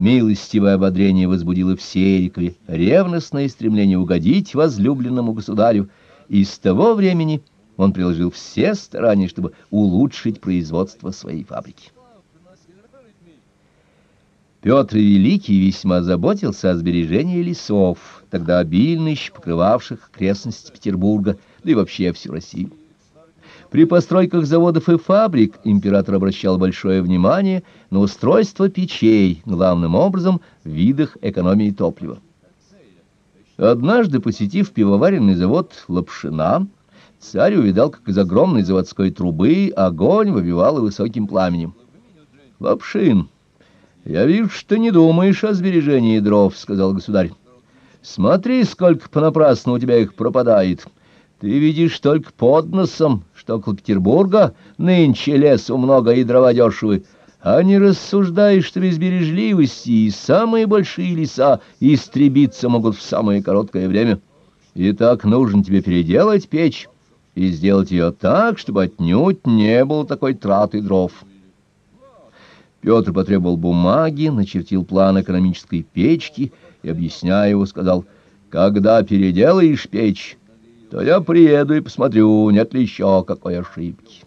Милостивое ободрение возбудило в Серикове ревностное стремление угодить возлюбленному государю, и с того времени он приложил все старания, чтобы улучшить производство своей фабрики. Петр Великий весьма заботился о сбережении лесов, тогда обильно еще покрывавших окрестности Петербурга, да и вообще всю Россию. При постройках заводов и фабрик император обращал большое внимание на устройство печей, главным образом в видах экономии топлива. Однажды, посетив пивоваренный завод Лапшина, царь увидал, как из огромной заводской трубы огонь выбивал высоким пламенем. «Лапшин, я вижу, что не думаешь о сбережении дров», — сказал государь. «Смотри, сколько понапрасну у тебя их пропадает». Ты видишь только под носом, что около Петербурга нынче лесу много и дрова дешевы, а не рассуждаешь, что без бережливости и самые большие леса истребиться могут в самое короткое время. И так нужно тебе переделать печь и сделать ее так, чтобы отнюдь не было такой траты дров. Петр потребовал бумаги, начертил план экономической печки и, объясняя его, сказал, «Когда переделаешь печь, то я приеду и посмотрю, нет ли еще какой ошибки.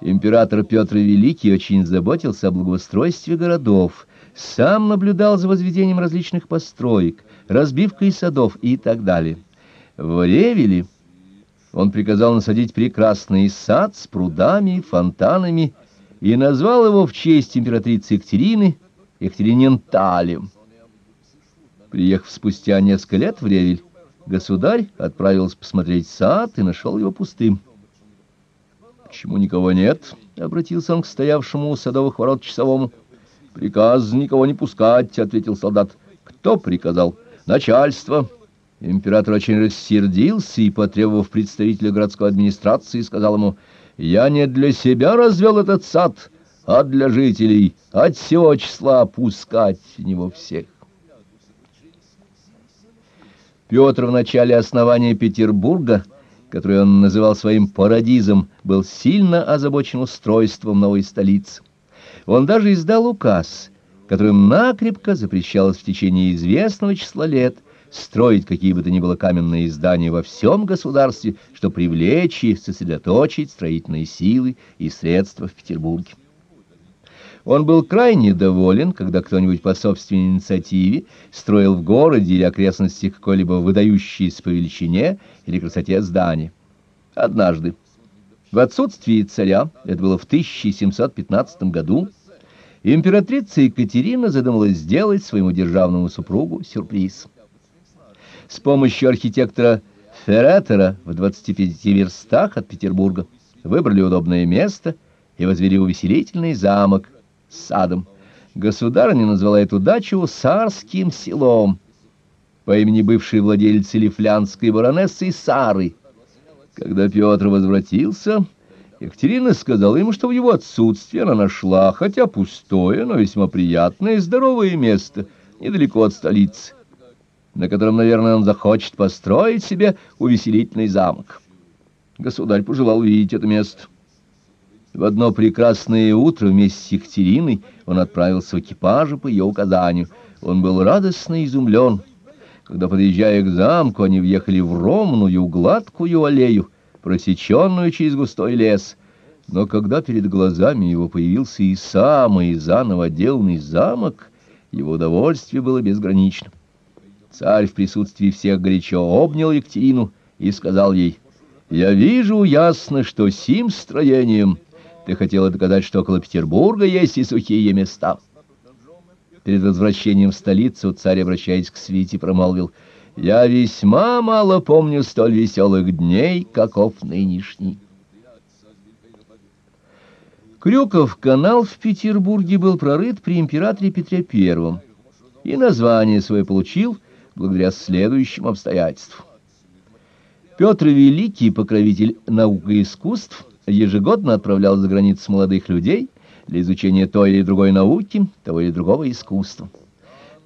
Император Петр Великий очень заботился о благоустройстве городов, сам наблюдал за возведением различных построек, разбивкой садов и так далее. В Ревеле он приказал насадить прекрасный сад с прудами, фонтанами и назвал его в честь императрицы Екатерины Екатериненталем. Приехав спустя несколько лет в Ревель, Государь отправился посмотреть сад и нашел его пустым. «Почему никого нет?» — обратился он к стоявшему у садовых ворот часовому. «Приказ никого не пускать», — ответил солдат. «Кто приказал?» «Начальство». Император очень рассердился и, потребовав представителя городской администрации, сказал ему, «Я не для себя развел этот сад, а для жителей, от всего числа пускать него всех». Петр в начале основания Петербурга, который он называл своим парадизом, был сильно озабочен устройством новой столицы. Он даже издал указ, которым накрепко запрещалось в течение известного числа лет строить какие бы то ни было каменные здания во всем государстве, чтобы привлечь и сосредоточить строительные силы и средства в Петербурге. Он был крайне доволен, когда кто-нибудь по собственной инициативе строил в городе или окрестностях какое-либо выдающееся по величине или красоте здание. Однажды, в отсутствии царя, это было в 1715 году, императрица Екатерина задумала сделать своему державному супругу сюрприз. С помощью архитектора Ферретера в 25 верстах от Петербурга выбрали удобное место и возвели увеселительный замок – садом. Государыня назвала эту дачу Сарским селом по имени бывшей владельцы лифлянской баронессы Сары. Когда Петр возвратился, Екатерина сказала ему, что в его отсутствие она нашла, хотя пустое, но весьма приятное и здоровое место, недалеко от столицы, на котором, наверное, он захочет построить себе увеселительный замок. Государь пожелал видеть это место. В одно прекрасное утро вместе с Екатериной он отправился в экипаже по ее указанию. Он был радостно изумлен. Когда, подъезжая к замку, они въехали в ровную, гладкую аллею, просеченную через густой лес. Но когда перед глазами его появился и самый заново отделанный замок, его удовольствие было безгранично. Царь в присутствии всех горячо обнял Екатерину и сказал ей, «Я вижу ясно, что сим строением...» Ты хотела доказать, что около Петербурга есть и сухие места. Перед возвращением в столицу царь, обращаясь к свите, промолвил, «Я весьма мало помню столь веселых дней, каков нынешний». Крюков канал в Петербурге был прорыт при императоре Петре I и название свое получил благодаря следующим обстоятельствам. Петр Великий, покровитель наук и искусств, ежегодно отправлял за границу молодых людей для изучения той или другой науки, того или другого искусства.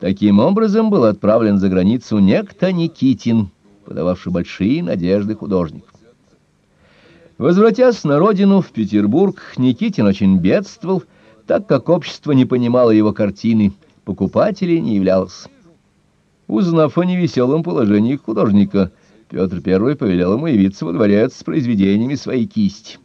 Таким образом был отправлен за границу некто Никитин, подававший большие надежды художник. Возвратясь на родину, в Петербург, Никитин очень бедствовал, Так как общество не понимало его картины, покупателей не являлось. Узнав о невеселом положении художника, Петр I повелел ему явиться во дворец с произведениями своей кисти.